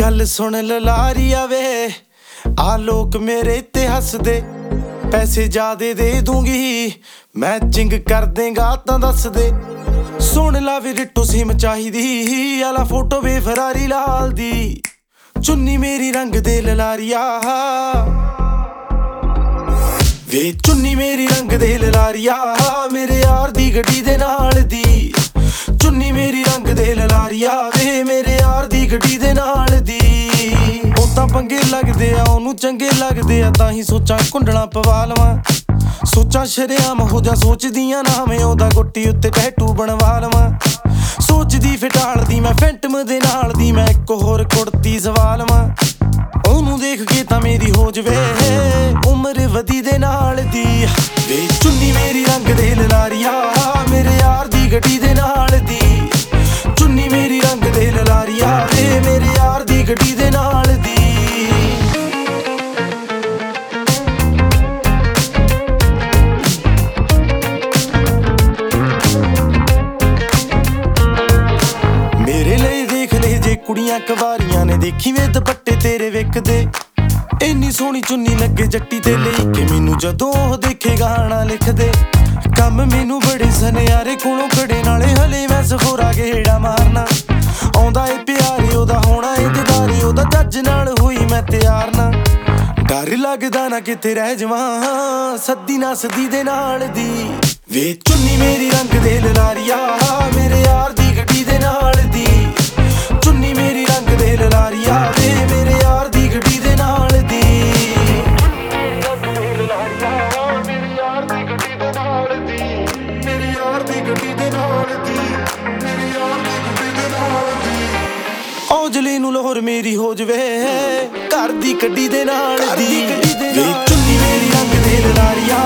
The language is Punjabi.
ਗੱਲ ਸੁਣ ਲਲਾਰੀਆ ਵੇ ਆ ਲੋਕ ਮੇਰੇ ਤੇ ਹੱਸਦੇ। ਪੈਸੇ ਜ਼ਿਆਦੇ ਦੇ ਦੂੰਗੀ। ਮੈਚਿੰਗ ਕਰ ਦੇਗਾ ਤਾਂ ਦੱਸ ਦੇ ਸੁਣ ਲਾ ਵੀ ਰਿੱਟੂ ਸਿਮ ਚਾਹੀਦੀ। ਆਲਾ ਫੋਟੋ ਵੇ ਫਰਾਰੀ ਲਾਲ ਦੀ। ਚੁੰਨੀ ਮੇਰੀ ਰੰਗ ਦੇ ਲਲਾਰੀਆ। ਵੇ ਚੁੰਨੀ ਮੇਰੀ ਰੰਗ ਦੇ ਲਲਾਰੀਆ। ਮੇਰੇ ਯਾਰ ਦੀ ਗੱਡੀ ਦੇ ਨਾਲ ਦੀ। ਚੁੰਨੀ ਮੇਰੀ ਰੰਗ ਦੇ ਲਲਾਰੀਆ। ਵੇ ਮੇਰੇ ਯਾਰ ਦੀ ਦੇ ਨਾਲ ਦੀ। ਉਹ ਤਾਂ ਪੰਗੇ ਲੱਗਦੇ ਆ, ਉਹਨੂੰ ਚੰਗੇ ਲੱਗਦੇ ਆ, ਤਾਂ ਹੀ ਸੋਚਾਂ ਕੁੰਡਲਾਂ ਪਵਾ ਲਵਾਂ। ਸੋਚਾਂ ਸ਼ਰਿਆਮ ਹੋ ਜਾ, ਸੋਚਦੀਆਂ ਨਾ ਮੈਂ ਉਹਦਾ ਗੁੱਟੀ ਉੱਤੇ ਟੈਟੂ ਬਣਵਾ ਲਵਾਂ। ਸੋਚਦੀ ਫਟਾਲਦੀ ਮੈਂ ਫੈਂਟਮ ਦੇ ਨਾਲ ਦੀ ਮੈਂ ਇੱਕ ਹੋਰ ਕੁੜਤੀ ਸਵਾਲ ਵਾਂ ਉਹਨੂੰ ਦੇਖ ਕੇ ਤਾਂ ਮੇਰੀ ਹੋ ਜਵੇ, ਉਮਰ ਵਧੀ ਦੇ ਨਾਲ ਦੀ। ਵੇ ਚੁੰਨੀ ਮੇਰੀ ਰੰਗ ਦੇ, ਲਲਾਰੀਆ, ਮੇਰੇ ਯਾਰ ਦੀ ਗੱਡੀ ਦੇ ਜੇ ਕਵਾਰੀਆਂ ਨੇ ਦੇਖੀ ਵੇ ਦੁਪੱਟੇ ਤੇਰੇ ਵਿਕਦੇ ਇੰਨੀ ਸੋਹਣੀ ਚੁੰਨੀ ਲੱਗੇ ਜੱਟੀ ਤੇ ਲਈ ਕਿ ਮੈਨੂੰ ਜਦੋਂ ਉਹ ਦੇਖੇ ਗਾਣਾ ਲਿਖਦੇ। ਕੰਮ ਮੈਨੂੰ ਬੜੇ ਸਨਿਆਰੇ ਕੋਲੋਂ ਖੜੇ, ਨਾਲੇ ਹਲੇ ਮੈਂ ਸਖੋਰਾ ਗੇੜਾ ਮਾਰਨਾ। ਆਉਂਦਾ ਏ ਪਿਆਰੇ, ਉਹਦਾ ਹੋਣਾ ਏ ਦਿਦਾਰੀ ਉਹਦਾ ਜੱਜ ਨਾਲ ਹੋਈ ਮੈਂ ਤਿਆਰ ਨਾ। ਡਰ ਲੱਗਦਾ ਨਾ ਕਿਤੇ ਰਹਿ ਜਾਵਾਂ, ਸੱਦੀ ਨਾ ਸਦੀ ਦੇ ਨਾਲ ਦੀ। ਵੇ ਚੁੰਨੀ ਮੇਰੀ ਰੰਗ ਦੇ ਲਲਾਰੀਆ, ਮੇਰੇ ਯਾਰ ਔਜਲੀ ਨੂੰ ਲੋਹਰ ਮੇਰੀ ਹੋ ਜਵੇ। ਘਰ ਦੀ ਗੱਡੀ ਦੇ ਨਾਲ ਦੀ। ਵੇ ਚੁੰਨੀ ਮੇਰੀ ਰੰਗ ਦੇ ਲਲਾਰੀਆ